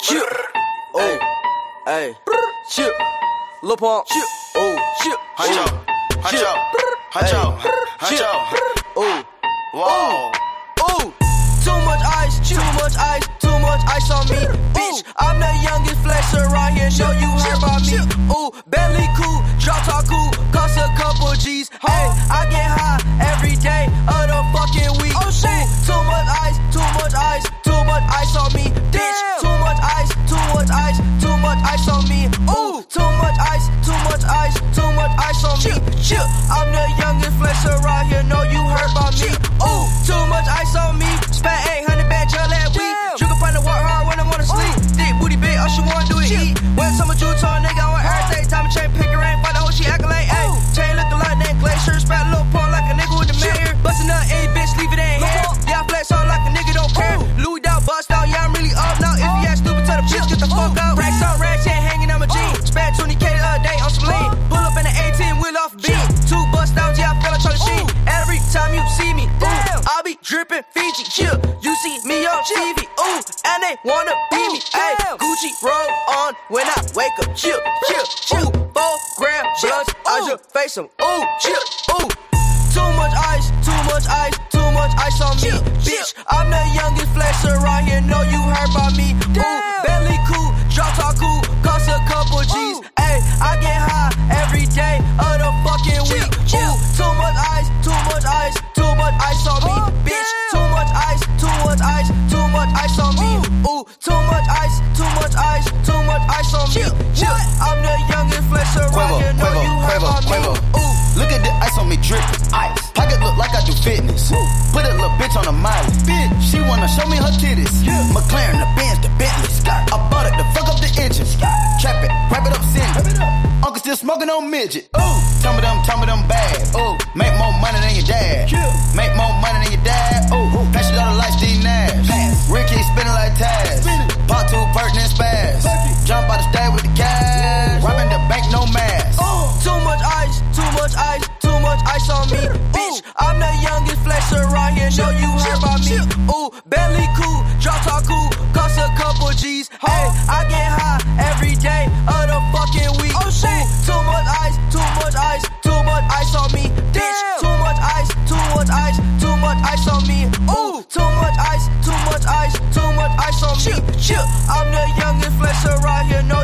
Chip. Oh. Hey. Chip. Lil Pump. Chip. Oh. Chip. Hunch out. Hunch out. Hunch out. Hunch out. Oh. Ooh, oh. too much ice, too much ice, too much ice on me. Bitch, I'm the youngest flex around here. Know you heard about me. Ooh, Bentley cool, drop top Chip, I'm the youngest flex around here. And they wanna be me. Ayy, Gucci roll on when I wake up. Chill, chill, chill. Four gram blunts, I just face them. Ooh, chill, ooh. Too much ice, too much ice, much ice on me. Chill, I'm the youngest flex around Quavo, Quavo, you Quavo, about. Quavo. Ooh. Look at the ice on me dripping. Ice. Pocket look like I do fitness. Put a little bitch on a miley. Bitch. She wanna show me her titties. McLaren, the Benz, the Bentley. I bought it to fuck up the engine. Scott. Trap it, wrap it up, send it. Up. Uncle still smoking on midget. Ooh. Tell me them, tell me them bad. Ooh. Make more money than your dad. Make more money than your dad. Here. Know you heard about me. Ooh, Bentley cool, drop top cool, cost a couple G's. Hey, I get high every day of the fucking week. Oh shit, too much ice, too much ice, too much ice on me. Bitch, too much ice, too much ice, too much ice on me. Ooh, too much ice, too much ice, too much ice on me. Chill, I'm the youngest flex around here. Know